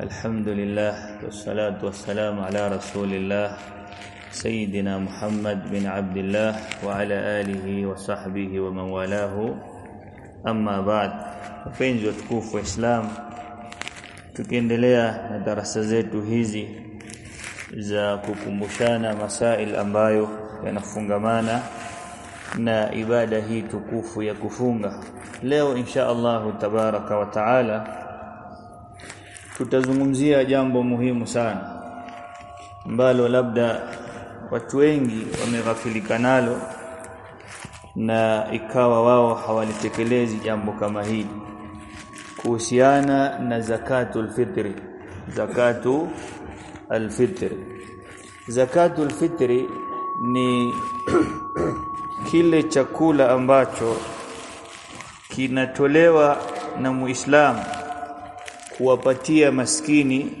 الحمد لله والصلاة والسلام على رسول الله سيدنا محمد بن عبد الله وعلى آله وصحبه ومن والاه أما بعد wapenzi watukufu wa Islam tukiendelea na darasa zetu hizi za kukumbushana masail ambayo yanafungamana na ibada hii tukufu ya kufunga leo insha Allahu tabaraka wa taala tutazungumzia jambo muhimu sana ambalo labda watu wengi wameghafilika nalo na ikawa wao hawalitekelezi jambo kama hili. Kuhusiana na zakatul fitri zakatu alfitri zakatul fitri ni kile chakula ambacho kinatolewa na muislamu kuwapatia maskini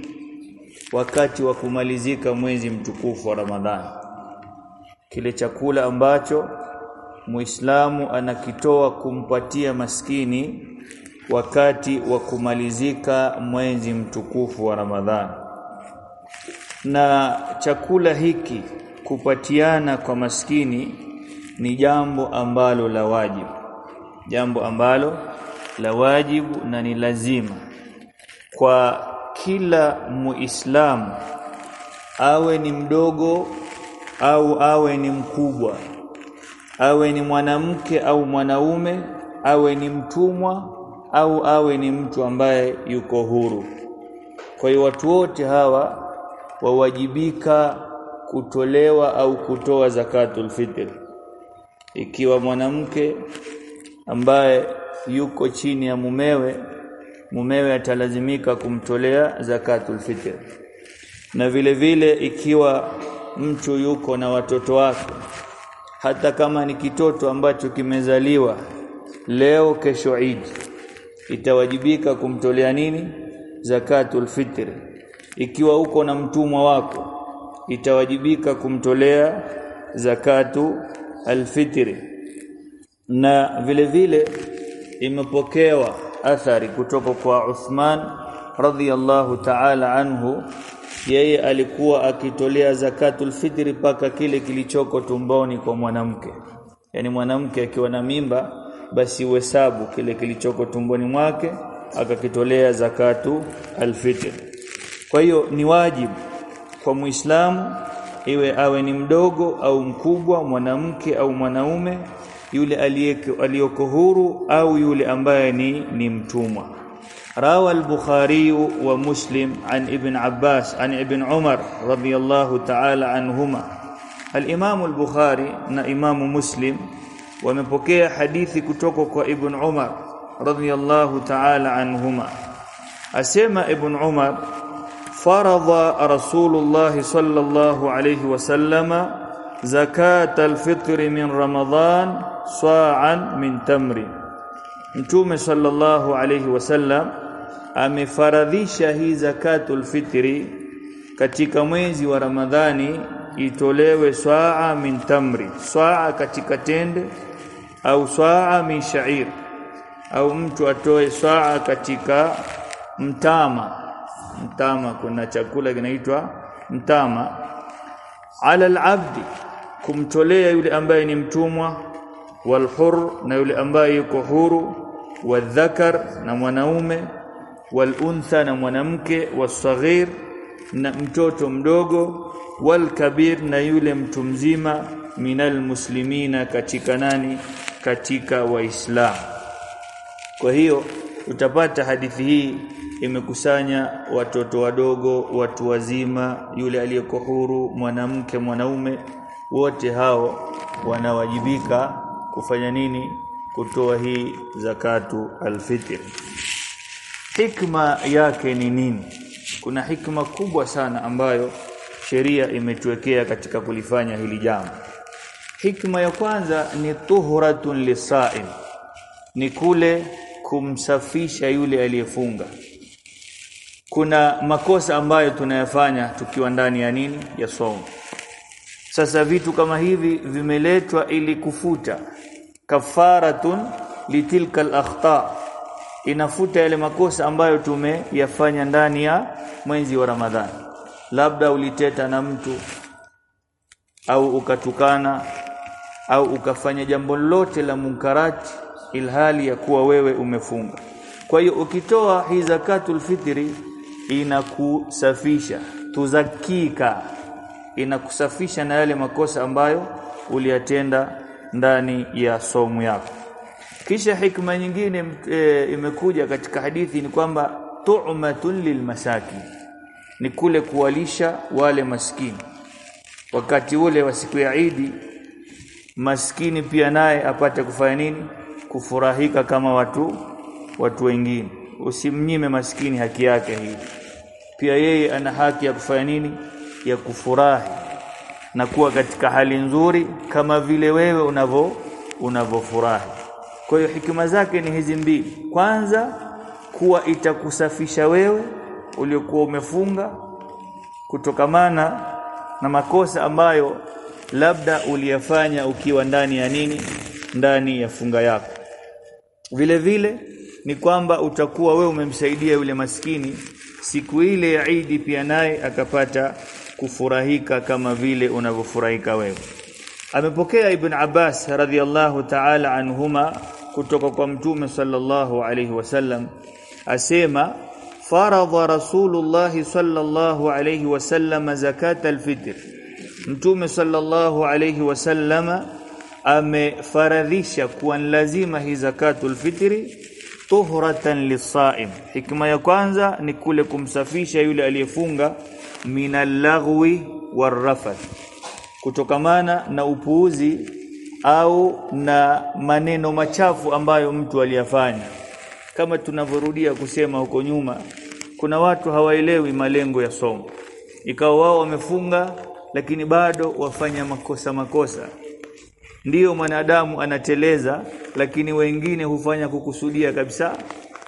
wakati wa kumalizika mwezi mtukufu wa Ramadhani. Kile chakula ambacho muislamu anakitoa kumpatia maskini wakati wa kumalizika mwezi mtukufu wa Ramadhani. Na chakula hiki kupatiana kwa maskini ni jambo ambalo la wajibu. Jambo ambalo la wajibu na ni lazima kwa kila muislamu awe ni mdogo au awe ni mkubwa awe ni mwanamke au mwanaume awe ni mtumwa au awe ni mtu ambaye yuko huru. Kwa hiyo watu wote hawa wawajibika kutolewa au kutoa zakatul fitr. Ikiwa mwanamke ambaye yuko chini ya mumewe mumewe atalazimika kumtolea zakatul fitr. Na vile vile ikiwa mtu yuko na watoto wake hata kama ni kitoto ambacho kimezaliwa leo kesho Eid itawajibika kumtolea nini? Zakatul fitr. Ikiwa uko na mtumwa wako itawajibika kumtolea zakatu alfitri na vile vile imepokewa athari kutoka kwa Uthman radhiyallahu ta'ala anhu. Yeye alikuwa akitolea zakatul fitri paka kile kilichoko tumboni kwa mwanamke. Yani mwanamke akiwa na mimba basi uhesabu kile kilichoko tumboni mwake akakitolea zakatu alfitr. Kwa hiyo ni wajibu kwa muislamu iwe awe ni mdogo au mkubwa mwanamke au mwanaume yule aliyokohuru au yule ambaye ni ni mtumwa rawa al-bukhari wa muslim an ibn abbas an ibn umar radiyallahu ta'ala anhuma al-imam al-bukhari na imam muslim wamepokea hadithi kutoka kwa ibn umar radiyallahu ta'ala anhuma asema ibn umar فرض رسول الله صلى الله عليه وسلم zakat alfitr min ramadan sa'an min tamri. Mtume sallallahu alayhi wasallam amefaradhisha hii zakatul fitri katika mwezi wa ramadhani itolewe swaa min tamri. Swaa katika tende au swaa min sha'ir. Au mtu atoe swaa katika mtama. Mtama kuna chakula kinaitwa mtama. Ala al-abdi kumtolea yule ambaye ni mtumwa walhur na yule ambaye yuko huru wadhakar na mwanaume waluntha na mwanamke wasaghir na mtoto mdogo walkabir na yule mtu mzima minal muslimina katika nani? Katika waislamu kwa hiyo utapata hadithi hii imekusanya watoto wadogo watu wazima yule aliyeko huru mwanamke mwanaume wote hao wanawajibika kufanya nini? Kutoa hii zakatu alfitr. Hikma yake ni nini? Kuna hikma kubwa sana ambayo sheria imetuwekea katika kulifanya hili jambo. Hikma ya kwanza ni tuhuratun lisaim ni kule kumsafisha yule aliyefunga. Kuna makosa ambayo tunayafanya tukiwa ndani ya nini? Ya somo sasa vitu kama hivi vimeletwa ili kufuta. Kafaratun litilka al-akhta inafuta yale makosa ambayo tumeyafanya ndani ya mwezi wa Ramadhani. Labda uliteta na mtu au ukatukana au ukafanya jambo lote la munkarati ilhali ya kuwa wewe umefunga kwa hiyo ukitoa hii zakatul fitri inakusafisha tuzakika inakusafisha na yale makosa ambayo uliyatenda ndani ya somu yako. Kisha hikma nyingine e, imekuja katika hadithi ni kwamba tu'matun lilmasaki ni kule kuwalisha wale maskini. Wakati ule wa siku ya Idi maskini pia naye apate kufanya nini? Kufurahika kama watu watu wengine. Usimnyime maskini haki yake hii. Pia yeye ana haki ya kufanya nini ya kufurahi na kuwa katika hali nzuri kama vile wewe unavo unavofurahi kwa hiyo hikima zake ni hizi mbili. Kwanza kuwa itakusafisha wewe uliokuwa umefunga kutokamana na makosa ambayo labda uliyafanya ukiwa ndani ya nini? Ndani ya funga yako. Vile vile ni kwamba utakuwa wewe umemsaidia yule maskini. Siku ile ya Idi pia naye akapata kufurahika kama vile unavyofurahika wewe. Amepokea ibn Abbas radhiallahu ta'ala anhuma kutoka kwa mtume sallallahu alayhi wasallam asema faradha rasulullah sallallahu alayhi wasallam zakat alfitr. Mtume sallallahu alayhi wasallam amefaradhisha kuwa lazima hii zakatul fitri tuhratan lisaim hikma ya kwanza ni kule kumsafisha yule aliyefunga minallagwi warrafath kutokamana na upuuzi au na maneno machafu ambayo mtu aliyafanya. Kama tunavyorudia kusema huko nyuma kuna watu hawaelewi malengo ya somo. Ikawa wao wamefunga lakini bado wafanya makosa makosa. Ndiyo mwanadamu anateleza lakini wengine hufanya kukusudia kabisa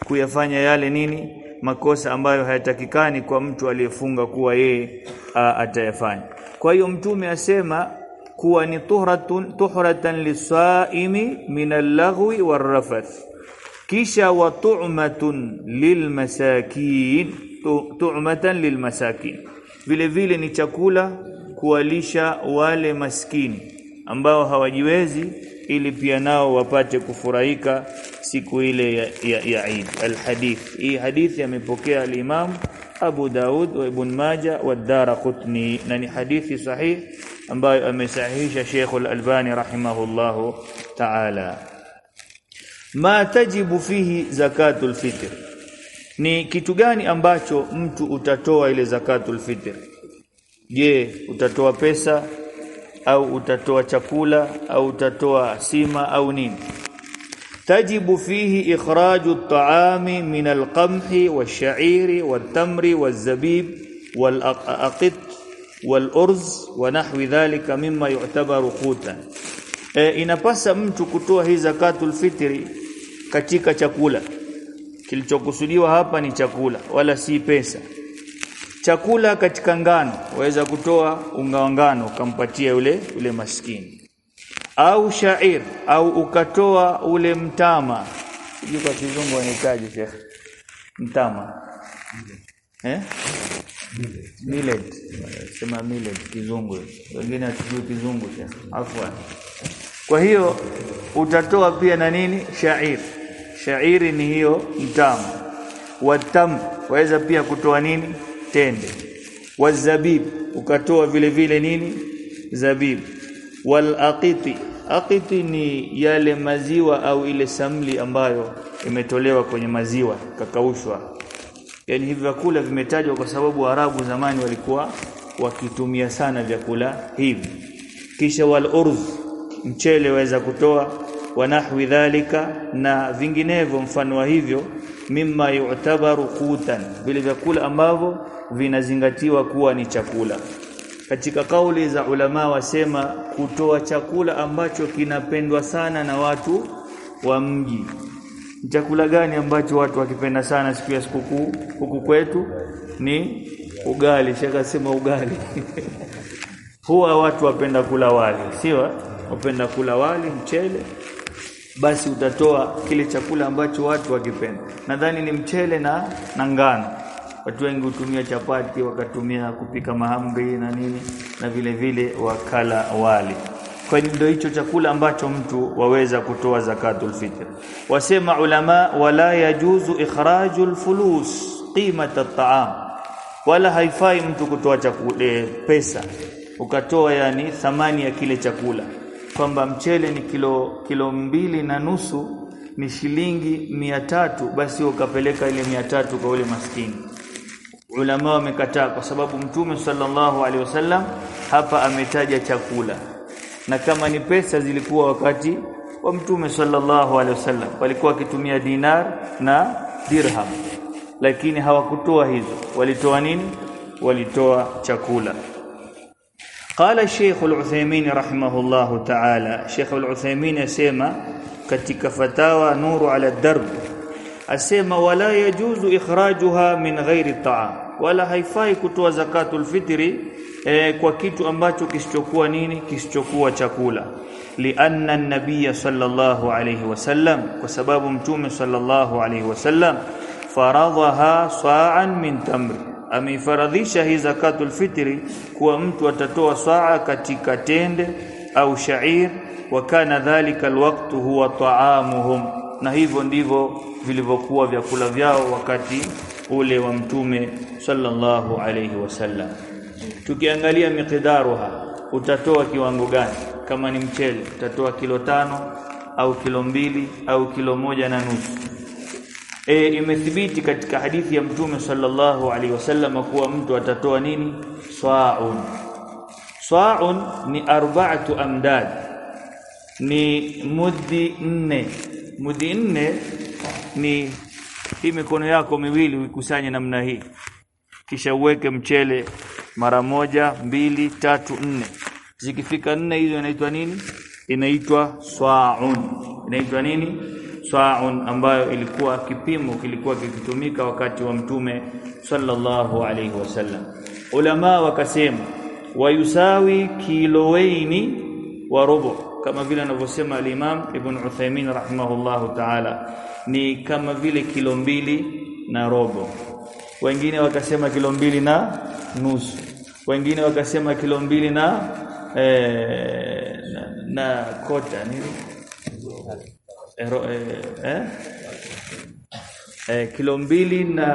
kuyafanya yale nini makosa ambayo hayatakikani kwa mtu aliyefunga kuwa yeye atayafanya. Kwa hiyo mtume asema kuwa ni tuhratun tuhratan lisaimi min allaghwi warrafath. Kisha wa tu'matun lilmasakin tu'matan lilmasakin. Vile vile ni chakula kuwalisha wale maskini ambao hawajiwezi ili pia nao wapate kufurahika siku ile ya, ya, ya Eid alhadith. Hii hadithi amepokea al-Imam Abu Daud wa Ibn Majah wa Darqutni na ni hadithi sahih ambayo amesahihisha Sheikh al-Albani rahimahullahu ta'ala. Ma tajibu fihi zakatul fitr? Ni kitu gani ambacho mtu utatoa ile zakatul fitr? Je utatoa pesa au utatoa chakula au utatoa sima au nini. Tajibu fihi ikhraju at-ta'ami min al-qamhi wash-sha'iri wat-tamri waz-zabib wal-aqit wal-urz wa nahwi dhalika mimma yu'tabaru qutan e, inapasa mtu kutoa hii zakatul fitri katika chakula. Kilichokusudiwa hapa ni chakula wala si pesa chakula katika ngano waweza kutoa unga wa ngano ukampatia yule yule maskini. Au shair au ukatoa ule mtama. Sijui kwa kizungu anahitaji shekhi mtama. Eh? Millet. Sema millet kizungu. Wengine hatujui kizungu shekhi afwan. Kwa hiyo utatoa pia na nini? Shair. Shairi ni hiyo mtama. Watam waweza pia kutoa nini tende wazabib ukatoa vile vile nini? Zabib. Wal aqiti aqiti ni yale maziwa au ile samli ambayo imetolewa kwenye maziwa kakaushwa. Yani hivi vyakula vimetajwa kwa sababu Arabu zamani walikuwa wakitumia sana vyakula hivi. Kisha wal urz mchele waweza kutoa wanahwi dhalika na vinginevyo mfano wa hivyo mimma yu'tabaru qutan vile vyakula ambavyo vinazingatiwa kuwa ni chakula. Katika kauli za ulama wasema kutoa chakula ambacho kinapendwa sana na watu wa mji. Chakula gani ambacho watu wakipenda sana siku ya sikukuu? Huku kwetu ni ugali. Shaka sema ugali. Huwa watu wapenda kula wali. Sio? Wapenda kula wali mchele basi utatoa kile chakula ambacho watu wakipenda. Nadhani ni mchele na na ngano. Watu wengi hutumia chapati wakatumia kupika mahamri na nini na vile vile wakala wali. Kwa ndio hicho chakula ambacho mtu waweza kutoa zakatul fitr. Wasema ulama wala yajuzu ikhrajul fulus qimat at-ta'am. Wala haifai mtu kutoa chakula pesa. Ukatoa yani thamani ya kile chakula kwamba mchele ni kilo kilo mbili na nusu ni shilingi mia tatu basi ukapeleka ile mia tatu kwa ule maskini. Ulama wamekataa kwa sababu mtume sallallahu alaihi wasallam hapa ametaja chakula. Na kama ni pesa zilikuwa wakati wa mtume sallallahu alaihi wasallam. Walikuwa wakitumia dinar na dirham. Lakini hawakutoa hizo. Walitoa nini? Walitoa chakula Qala Sheikh العثيمين رحمه الله تعالى Sheikh Al-Uthaymeen asema katika fatawa Nuru ala Darb asema wala yajuzu ikhrajuha min ghairi ta'am. Wala haifai kutoa zakatul fitri e, kwa kitu ambacho kisichokuwa nini? Kisichokuwa chakula. Lianna an-nabiy sallallahu alayhi wasallam kwa sababu mtume sallallahu alayhi wasallam faradhaha sa'an min tamri ameifaradhisha hii zakatul fitri kuwa mtu atatoa saa katika tende au shair wa kana dhalika alwaqtu huwa ta'amuhum. Na hivyo ndivyo vilivyokuwa vyakula vyao wakati ule wa mtume sallallahu alayhi wasallam. Tukiangalia miqdaruha utatoa kiwango gani? Kama ni mchele utatoa kilo tano au kilo mbili au kilo moja na nusu e, imethibiti katika hadithi ya mtume sallallahu alaihi wasallam kuwa mtu atatoa nini? Swaun. Swaun ni arba'atu amdad. Ni mudhi nne. Mudhi nne ni hii mikono yako miwili uikusanye namna hii. Kisha uweke mchele mara moja mbili tatu nne. Zikifika nne hizo inaitwa nini? Inaitwa swaun. Inaitwa nini sa'un ambayo ilikuwa kipimo kilikuwa kikitumika wakati wa mtume sallallahu alayhi wasallam ulama wakasema wayusawi kiloweini wa rubu kama vile anavyosema al-Imam Ibn Uthaymeen rahimahullahu ta'ala ni kama vile kilo mbili na robo. Wengine wakasema kilo mbili na nusu. Wengine wakasema kilo mbili na eh, na, na kota nini eh, eh, eh, kilo mbili na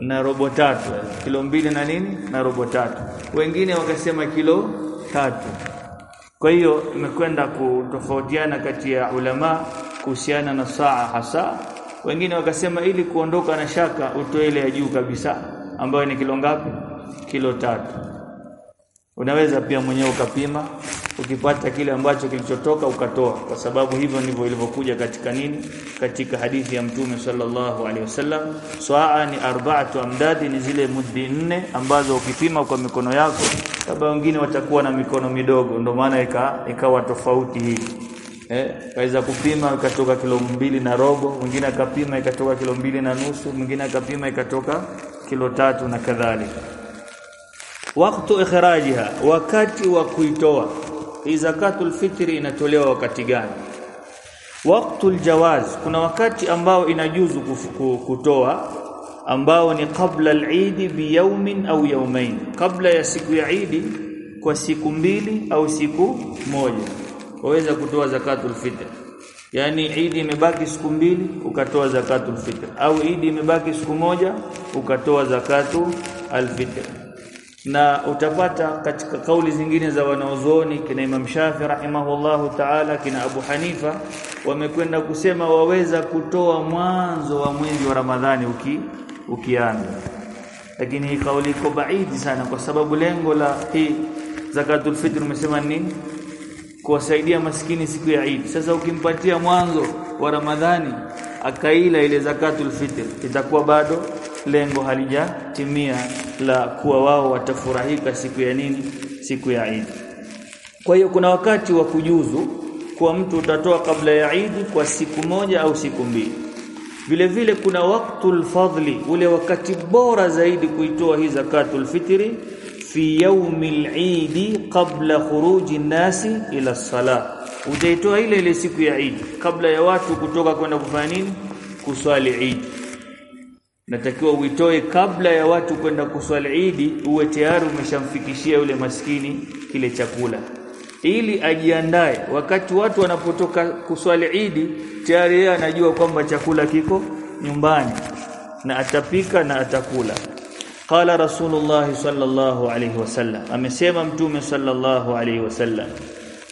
na robo tatu. Kilo mbili na nini? Na robo tatu. Wengine wakasema kilo tatu. Kwa hiyo imekwenda kutofautiana kati ya ulama kuhusiana na saa hasa. Wengine wakasema ili kuondoka na shaka utoe ile ya juu kabisa ambayo ni kilo ngapi? Kilo tatu. Unaweza pia mwenyewe ukapima ukipata kile ambacho kilichotoka ukatoa. Kwa sababu hivyo ndivyo ilivyokuja katika nini? Katika hadithi ya mtume sallallahu alaihi wasallam swaa ni arba'atu amdadi ni zile muddi nne ambazo ukipima kwa mikono yako labda wengine watakuwa na mikono midogo. Ndio maana ikawa tofauti hii. Eh kaweza kupima ikatoka kilo mbili na robo mwingine akapima ikatoka kilo mbili na nusu mwingine akapima ikatoka kilo tatu na kadhalika. Wakati ikhrajiha wakati wa kuitoa hii zakatul fitri inatolewa wakati gani? Waqtul jawaz kuna wakati ambao inajuzu kutoa ambao ni kabla al-Eid bi yawmin au yawmain kabla ya siku ya Eid kwa siku mbili au siku moja waweza kutoa zakatul fitr. Yani Eid imebaki siku mbili ukatoa zakatul fitr. Au Eid imebaki siku moja ukatoa zakatu al-fitr na utapata katika kauli zingine za wanaozooni kina Imam Shafi rahimahullahu ta'ala kina Abu Hanifa wamekwenda kusema waweza kutoa mwanzo wa mwezi wa Ramadhani uki ukianza. Lakini hii kauli iko baidi sana kwa sababu lengo la hii zakatul fitr umesema nini kuwasaidia maskini siku ya Eid. Sasa ukimpatia mwanzo wa Ramadhani akaila ile zakatul fitr itakuwa bado lengo halijatimia la kuwa wao watafurahika siku ya nini? Siku ya Eid. Kwa hiyo kuna wakati wa kujuzu kwa mtu utatoa kabla ya Eid kwa siku moja au siku mbili. Vile vile kuna waktul fadli ule wakati bora zaidi kuitoa hii zakatul fitri fi yaumil Eid qabla khuruji nasi ila salah utaitoa ile ile siku ya Eid kabla ya watu kutoka kwenda kufanya nini? Kuswali Eid natakiwa uitoe kabla ya watu kwenda kuswali Eid uwe tayari umeshamfikishia yule maskini kile chakula. Ili ajiandae. Wakati watu wanapotoka kuswali Eid tayari yeye anajua kwamba chakula kiko nyumbani. Na atapika na atakula. Qala rasulullah sallallahu alayhi wasallam. Amesema mtume sallallahu alayhi wasallam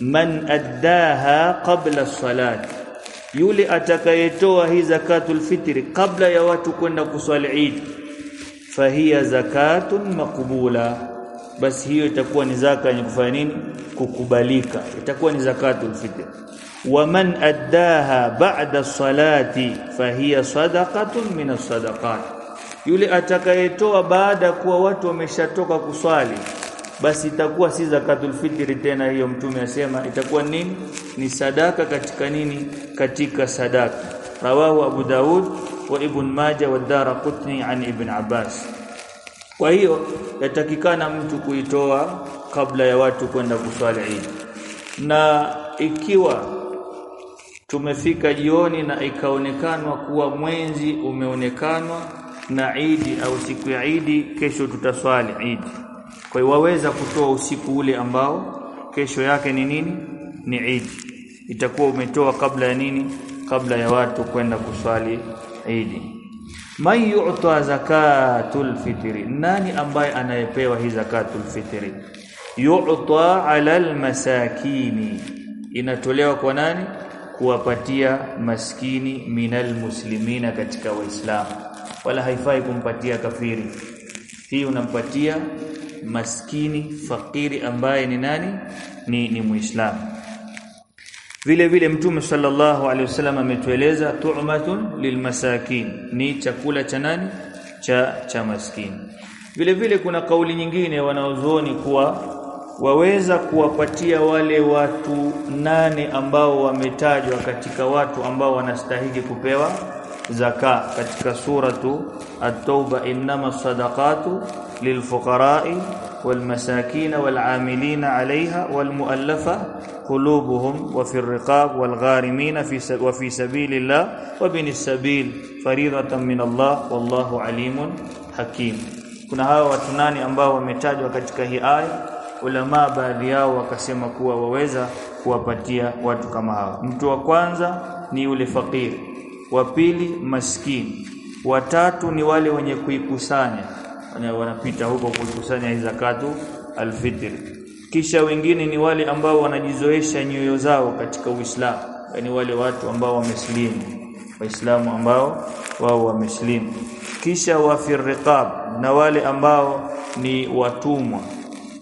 man addaha qabla as-salat yule atakayetoa hii zakatul fitri kabla ya watu kwenda kuswali Eid fahiya zakatun makubula basi hiyo itakuwa ni zaka yenye kufanya nini? Kukubalika. Itakuwa ni zakatul fitr waman addaha ba'da salati fahiya sadaqatun min as-sadaqat. Yule atakayetoa baada kuwa watu wameshatoka kuswali basi itakuwa si zakatul fitri tena hiyo mtume asema. Itakuwa nini? Ni sadaka katika nini? Katika sadaka. Rawahu abu daud wa ibn majah wa darqutni an ibn abbas. Kwa hiyo yatakikana mtu kuitoa kabla ya watu kwenda kuswali Eid. Na ikiwa tumefika jioni na ikaonekanwa kuwa mwenzi umeonekanwa na Eid au siku ya Eid kesho tutaswali Eid kwa hiyo waweza kutoa usiku ule ambao kesho yake ni nini? Ni Eid. Itakuwa umetoa kabla ya nini? Kabla ya watu kwenda kuswali Eid. Man yu'ta zakatul fitri nani ambaye anayepewa hii zakatul fitri? Yu'ta 'ala almasakini inatolewa kwa nani? Kuwapatia maskini minal muslimina katika waislamu. Wala haifai kumpatia kafiri. Hii unampatia maskini fakiri ambaye ni nani? Ni ni muislamu. Vile vile mtume sallallahu alaihi wasallam ametueleza tu'matun lilmasakin. Ni chakula cha nani? Cha cha maskini. Vile vile kuna kauli nyingine wanaozuoni kuwa waweza kuwapatia wale watu nane ambao wametajwa katika watu ambao wanastahili kupewa zaka katika suratu at-tauba innama sadaqatu lilfuqara'i والمساكين والعاملين عليها والمؤلفة قلوبهم وفي الرقاب والغارمين في وفي سبيل الله وبن السبيل فريضة من الله والله عليم حكيم kuna hawa watu nani ambao wametajwa katika hii aya ulama baadhi yao wakasema kuwa waweza kuwapatia watu kama hawa mtu wa kwanza ni yule fakiri wa pili maskini. Watatu ni wale wenye kuikusanya. Wanapita huko kuikusanya zakatu alfitr kisha wengine ni wale ambao wanajizoesha nyoyo zao katika Uislamu. Yani wale watu ambao wameslimu. Waislamu ambao wao wameslimu. Kisha wafirriqab na wale ambao ni watumwa.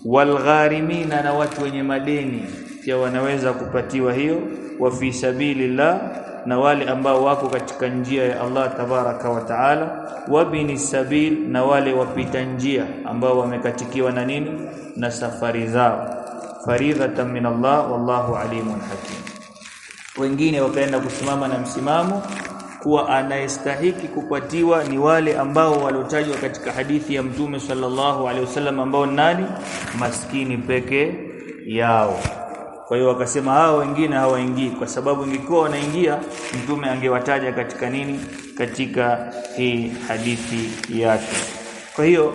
Walgharimina na watu wenye madeni. Pia wanaweza kupatiwa hiyo. Wa fi sabilillah na wale ambao wako katika njia ya Allah tabaraka wa taala wabini sabil na wale wapita njia ambao wamekatikiwa na nini? Na safari zao. Faridhatan min Allah wallahu alimun hakim. Wengine wakaenda kusimama na msimamo kuwa anayestahiki kupatiwa ni wale ambao waliotajwa katika hadithi ya mtume sallallahu alaihi wasallam ambao nani? Maskini peke yao kwa hiyo wakasema hao wengine hawaingii kwa sababu ingekuwa wanaingia mtume angewataja katika nini? Katika hii hadithi yake. Kwa hiyo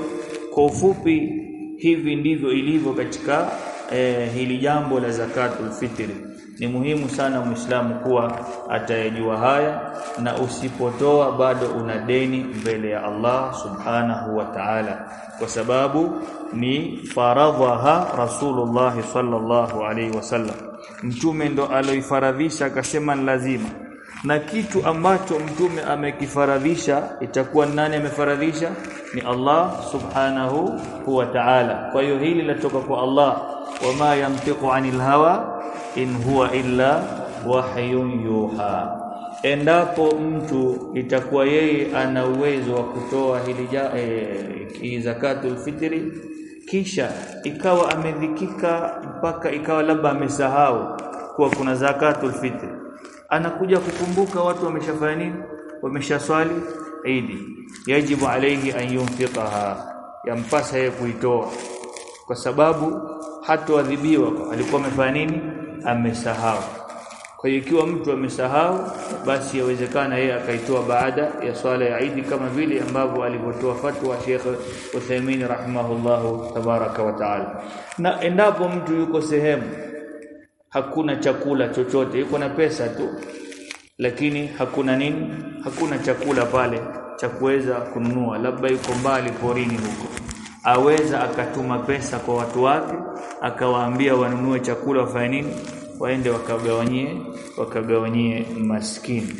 kwa ufupi hivi ndivyo ilivyo katika eh, hili jambo la zakatul fitri. Ni muhimu sana muislamu kuwa atayejua haya na usipotoa bado una deni mbele ya Allah subhanahu wa ta'ala. Kwa sababu ni faradhaha rasulullah sallallahu alaihi wasallam mtume ndo aloifaradhisha akasema ni lazima na kitu ambacho mtume amekifaradhisha itakuwa nani amefaradhisha? Ni Allah subhanahu wa ta'ala. Kwa hiyo hili latoka kwa Allah. Wama yamtiqu anil hawa in huwa illa wahyun yuha. Endapo mtu itakuwa yeye ana uwezo wa kutoa hili e, zakatul fitri kisha ikawa amedhikika mpaka ikawa labda amesahau kuwa kuna zakatul fitri anakuja kukumbuka watu wameshafanya nini? Wameshaswali idi yajibu alayhi an yunfiqaha. Yampasa yeye kuitoa. Kwa sababu hatoadhibiwa alikuwa amefanya nini? Amesahau. Kwa hiyo ikiwa mtu amesahau basi yawezekana yeye akaitoa baada ya swala ya Eid kama vile ambavyo alivyotoa fatwa Sheikh Uthaymeen rahimahullahu tabaraka wa taala. Na endapo mtu yuko sehemu hakuna chakula chochote. Yuko na pesa tu lakini hakuna nini? Hakuna chakula pale cha kuweza kununua. Labda yuko mbali porini huko. Aweza akatuma pesa kwa watu wake akawaambia wanunue chakula wafanye nini? Waende wakagawanyie wakagawanyie maskini.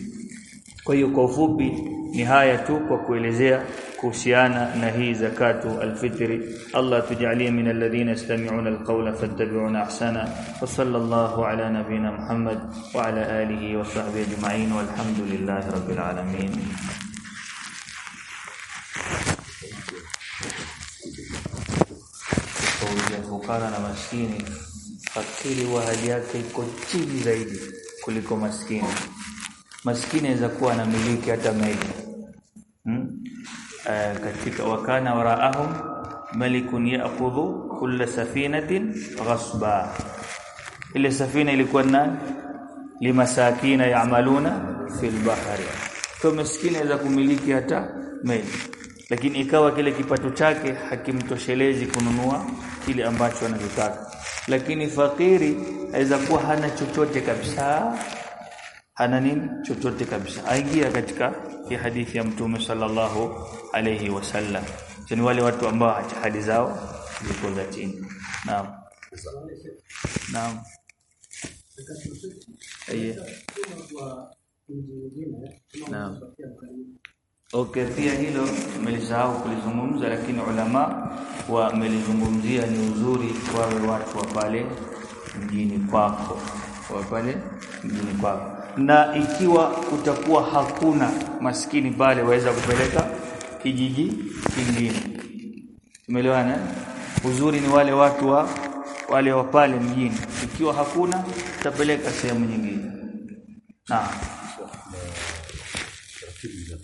Kwa hiyo kwa ufupi ni haya tu kwa kuelezea kuhusiana na hii zakatu alfitri Allah tujalie min alladhina yastami'una alqawla fattabi'una ahsana wa sallallahu ala nabiyyina Muhammad wa ala alihi wa sahbihi ajma'in walhamdulillahi rabbil alamin kufukara na maskini fakiri wa hali yake iko chini zaidi kuliko maskini maskini aweza kuwa anamiliki hata meli hmm? Uh, katika wakana waraahum malikun ya'khudhu kulla safinatin ghasba. Ile safina ilikuwa na limasakina ya'maluna fil bahri. Kwa maskini aweza kumiliki hata meli. Lakini ikawa kile kipato chake hakimtoshelezi kununua kile ambacho anachotaka. Lakini fakiri aweza kuwa hana chochote kabisa hana nini? Chochote kabisa. Aingia katika hii hadithi ya mtume sallallahu alayhi wasallam. Ni wale watu ambao hadi zao ziko za chini. Naam. Naam. Naam. Okay, pia hilo tumelisahau kulizungumza, lakini ulama wamelizungumzia ni uzuri wawe watu wa pale mjini kwako, wa pale mjini kwako, na ikiwa kutakuwa hakuna maskini pale, waweza kupeleka kijiji kingine. Tumeelewana? Uzuri ni wale watu wa wale wa pale mjini, ikiwa hakuna tapeleka sehemu nyingine. na taratibu za